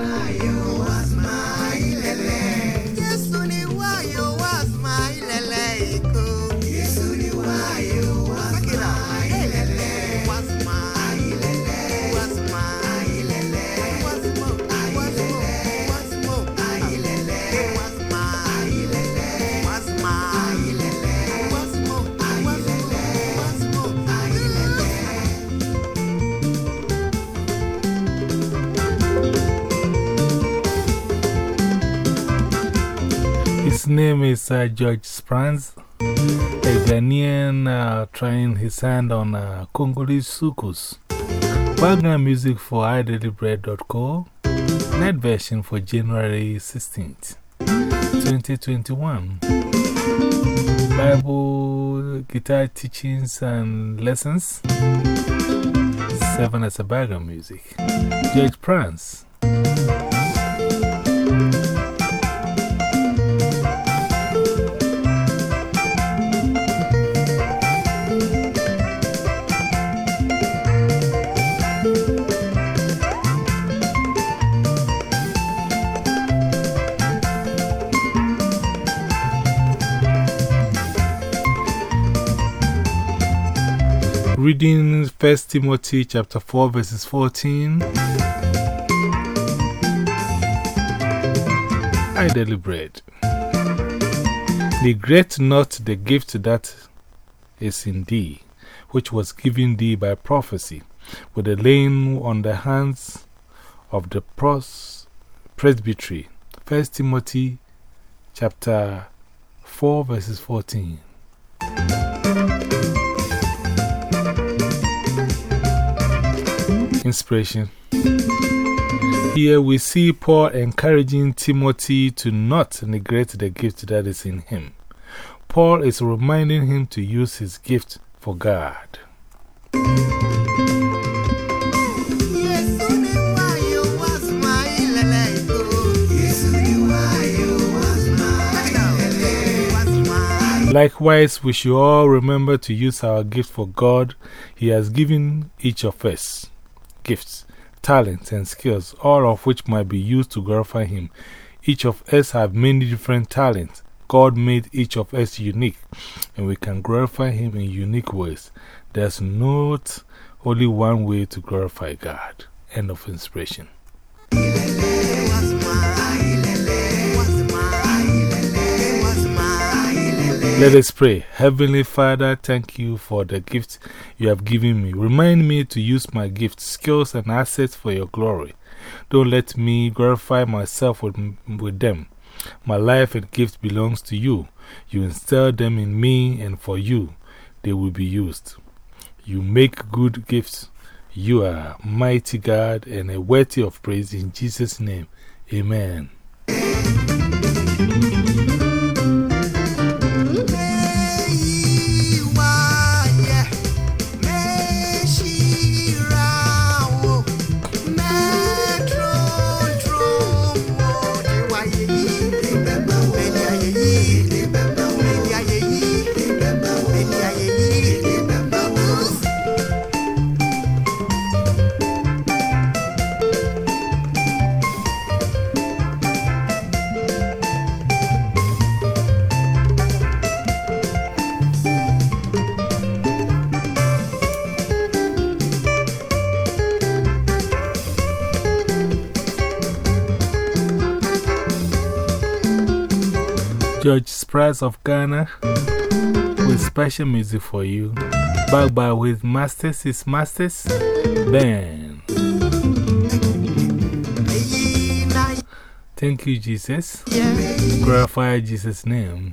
His name is uh, George Sprans, a Ghanaian uh, trying his hand on uh, Congolese soukous. Background music for idailybread.co, net version for January 16th, 2021. Bible guitar teachings and lessons, 7 as a background music. George Sprans. Reading 1 Timothy chapter 4 verses 14. I deliberate. Neglect not the gift that is in thee, which was given thee by prophecy, with the laying on the hands of the pros presbytery. 1 Timothy chapter 4 verses 14. Inspiration. Here we see Paul encouraging Timothy to not neglect the gift that is in him. Paul is reminding him to use his gift for God. Likewise, we should all remember to use our gift for God. He has given each of us gifts, talents, and skills, all of which might be used to glorify Him. Each of us have many different talents. God made each of us unique, and we can glorify Him in unique ways. There's not only one way to glorify God. End of inspiration. Let us pray. Heavenly Father, thank you for the gift you have given me. Remind me to use my gifts, skills, and assets for your glory. Don't let me glorify myself with, with them. My life and gift belongs to you. You instill them in me, and for you, they will be used. You make good gifts. You are mighty God and a worthy of praise in Jesus' name. Amen. George Sprats of Ghana with special music for you. Back by with Masters is Masters Band. Thank you, Jesus. Glorify Jesus' name.